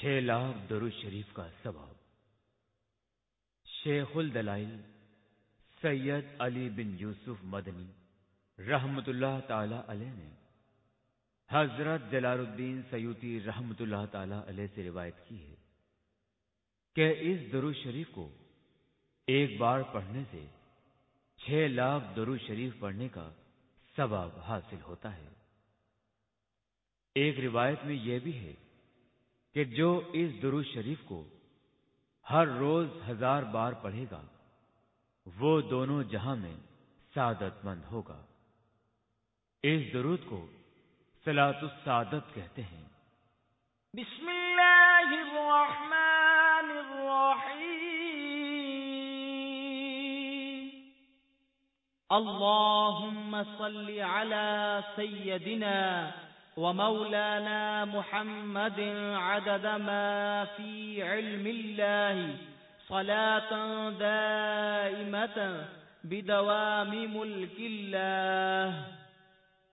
چھ لاکھ درو شریف کا ثواب۔ شیخ الدلائل سید علی بن یوسف مدنی رحمت اللہ تعالی علیہ نے حضرت جلال الدین سیوتی رحمت اللہ تعالی علیہ سے روایت کی ہے کہ اس درو شریف کو ایک بار پڑھنے سے چھ لاکھ درو شریف پڑھنے کا ثواب حاصل ہوتا ہے۔ ایک روایت میں یہ بھی ہے کہ جو اس درو شریف کو ہر روز ہزار بار پڑھے گا، وہ دونوں جہاں میں سعادت مند ہوگا۔ اس درود کو سلاط السعادت کہتے ہیں۔ بسم اللہ الرحمن الرحیم۔ اللهم صل على سيدنا ومولانا محمد عدد ما في علم الله صلاة دائمة بدوام ملك الله.